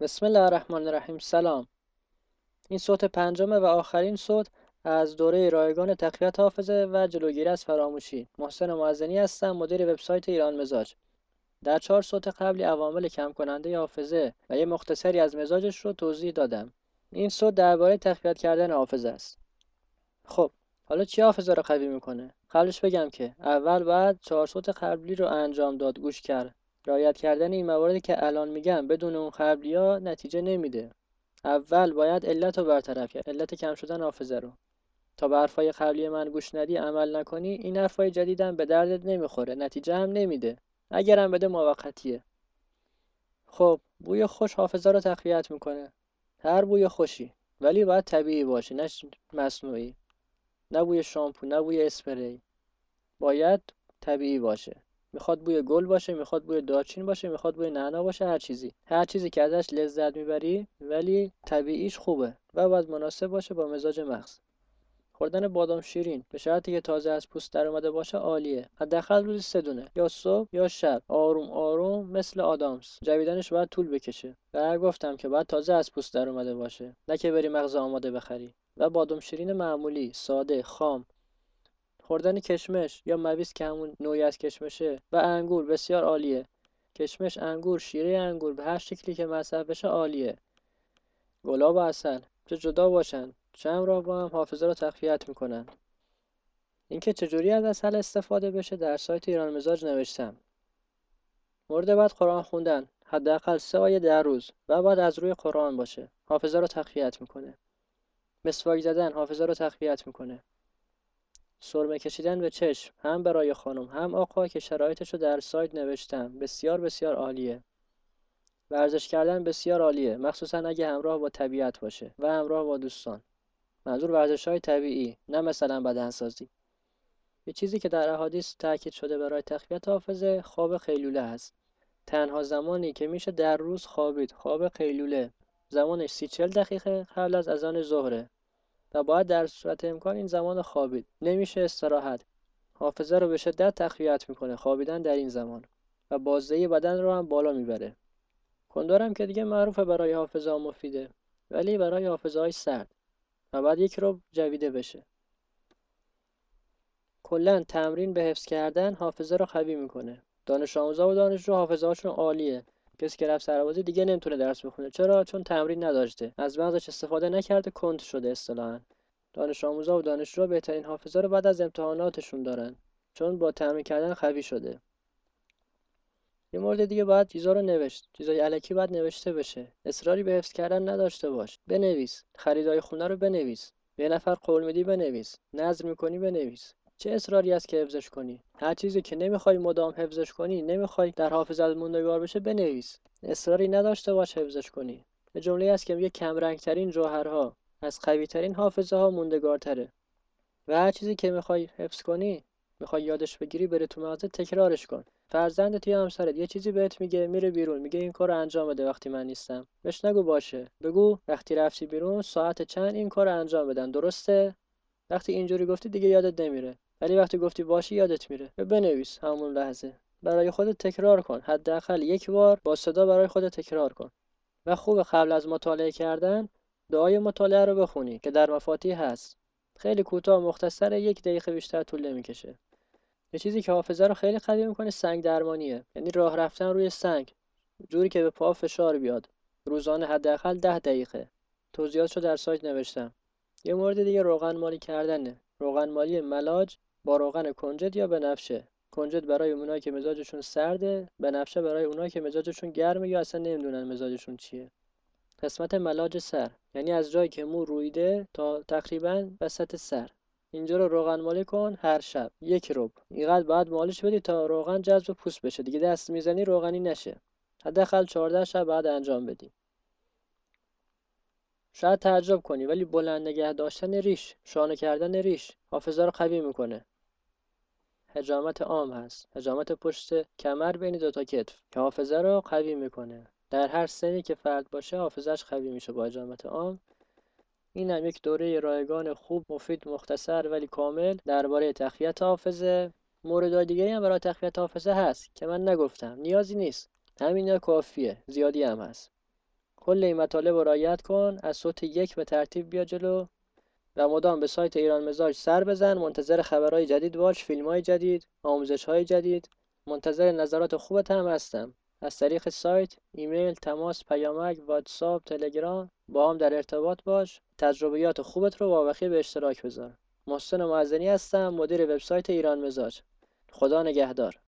بسم الله الرحمن الرحیم سلام این صوت پنجمه و آخرین صوت از دوره رایگان تقویت حافظه و جلوگیری از فراموشی. محسن معزنی هستم مدیر وبسایت ایران مزاج. در چهار صوت قبلی عوامل کم کننده حافظه و یه مختصری از مزاجش رو توضیح دادم. این صوت درباره تقویت کردن حافظه است. خب حالا چی حافظه رو قوی می‌کنه؟ قبلش بگم که اول باید چهار صوت قبلی رو انجام داد گوش کرد. رعایت کردن این مواردی که الان میگم بدون اون قبلی ها نتیجه نمیده. اول باید علت رو برطرف کرد. علت کم شدن حافظه رو. تا به حرفای قبلی من گوش ندی عمل نکنی این حرفای جدیدم به دردت نمی‌خوره. نتیجه هم نمیده. اگرم بده موقتیه. خب بوی خوش حافظه رو تقویت می‌کنه. هر بوی خوشی. ولی باید طبیعی باشه نه مصنوعی. نه بوی شامپو نه بوی اسپری. باید طبیعی باشه. می‌خواد بوی گل باشه می‌خواد بوی دارچین باشه می‌خواد بوی نعنا باشه هر چیزی. هر چیزی که ازش لذت می‌بری ولی طبیعیش خوبه و باید مناسب باشه با مزاج مغز. خوردن بادام شیرین به شرطی که تازه از پوست در اومده باشه عالیه. حداقل روزی سه دونه یا صبح یا شب. آروم آروم مثل آدامس. جویدنش باید طول بکشه. و گفتم که باید تازه از پوست در اومده باشه. نه که بری مغز آماده بخری. و بادام شیرین معمولی ساده خام. خوردن کشمش یا مویز که همون نوعی از کشمشه و انگور بسیار عالیه. کشمش انگور شیره انگور به هر شکلی که مصرف بشه عالیه. گلاب و اصل چه جدا باشن چند راه با هم حافظه رو تقویت می‌کنن. اینکه چجوری از اصل استفاده بشه در سایت ایران مزاج نوشتم. مورد بعد قرآن خوندن حداقل سه آیه در روز و بعد از روی قرآن باشه. حافظه رو تقویت می‌کنه. مسواک زدن حافظه رو تقویت می‌کنه. سرمه کشیدن به چشم هم برای خانم هم آقا که شرایطش رو در سایت نوشتم بسیار بسیار عالیه. ورزش کردن بسیار عالیه مخصوصا اگه همراه با طبیعت باشه و همراه با دوستان. منظور ورزش های طبیعی نه مثلا بدنسازی. یه چیزی که در احادیث تاکید شده برای تقویت حافظه خواب خیلوله هست تنها زمانی که میشه در روز خوابید خواب قیلوله زمانش سی چل دقیقه قبل از اذان ظهره. و باید در صورت امکان این زمان خوابید. نمیشه استراحت. حافظه رو به شدت تقویت می‌کنه. خوابیدن در این زمان. و بازدهی بدن رو هم بالا می‌بره. کندارم که دیگه معروفه برای حافظه ها مفیده. ولی برای حافظه های سرد. و بعد یک رو جویده بشه. کلا تمرین به حفظ کردن حافظه رو قوی می‌کنه. دانش آموزا و دانشجو حافظه هاشون عالیه. کسی که رفت سربازی دیگه نمی‌تونه درس بخونه. چرا؟ چون تمرین نداشته. از مغزش استفاده نکرده کند شده اصطلاحا. دانش آموزا و دانشجو بهترین حافظه رو بعد از امتحاناتشون دارن. چون با تمرین کردن قوی شده. یه مورد دیگه باید چیزا رو نوشت. چیزای علکی باید نوشته بشه. اصراری به حفظ کردن نداشته باش. بنویس. خریدای خونه رو بنویس. به نفر قول میدی بنویس. نظر می‌کنی بنویس. چه اصراری است که حفظش کنی؟ هر چیزی که نمی‌خوای مدام حفظش کنی نمی‌خوای در حافظت موندگار بشه بنویس. اصراری نداشته باش حفظش کنی. به جمله است که میگه کم ترین جوهرها از قوی ترین حافظه ها موندگارتره. و هر چیزی که می‌خوای حفظ کنی می‌خوای یادش بگیری بره تو مغزت تکرارش کن. فرزندت یا همسرت یه چیزی بهت میگه میره بیرون میگه این کار انجام بده وقتی من نیستم. بهش نگو باشه. بگو وقتی رفتی بیرون ساعت چند این کار انجام بدن. درسته؟ وقتی اینجوری گفتی دیگه یادت نمیره. ولی وقتی گفتی باشی یادت میره. بنویس همون لحظه. برای خودت تکرار کن. حداقل یک بار با صدا برای خودت تکرار کن. و خوب قبل از مطالعه کردن دعای مطالعه رو بخونی که در مفاتیح هست. خیلی کوتاه مختصر یک دقیقه بیشتر طول نمی‌کشه. یه چیزی که حافظه رو خیلی قوی می‌کنه سنگ درمانیه. یعنی راه رفتن روی سنگ. جوری که به پا فشار بیاد. روزانه حداقل ده دقیقه. توضیحاتشو در سایت نوشتم. یه مورد دیگه روغن مالی کردنه. روغن مالی ملاج با روغن کنجد یا بنفشه کنجد برای اونایی که مزاجشون سرده بنفشه برای اونایی که مزاجشون گرمه یا اصلا نمی‌دونن مزاجشون چیه؟ قسمت ملاج سر یعنی از جایی که مو رویده تا تقریبا وسط سر. اینجا رو روغن مالی کن هر شب یک رب اینقدر بعد مالش بدی تا روغن جذب پوست بشه. دیگه دست می‌زنی روغنی نشه. حداقل 14 شب بعد انجام بدی. شاید تعجب کنی ولی بلند نگه داشتن ریش شانه کردن ریش حافظه رو قوی می‌کنه. حجامت عام هست. حجامت پشت کمر بین دوتا کتف. که حافظه رو قوی می‌کنه. در هر سنی که فرد باشه حافظش قوی میشه با حجامت عام. این هم یک دوره رایگان خوب مفید مختصر ولی کامل درباره تقویت حافظه. مورد دیگه هم برای تقویت حافظه هست که من نگفتم. نیازی نیست. همین کافیه. زیادی هم هست. کل این مطالب رو رعایت کن. از صوت یک به ترتیب بیا جلو. و مدام به سایت ایران مزاج سر بزن منتظر خبرهای جدید باش فیلم های جدید آموزش های جدید. منتظر نظرات خوبت هم هستم. از طریق سایت ایمیل تماس پیامک واتساپ تلگرام با هم در ارتباط باش. تجربیات خوبت رو با بقیه به اشتراک بذار. محسن معزنی هستم مدیر وبسایت ایران مزاج. خدا نگهدار.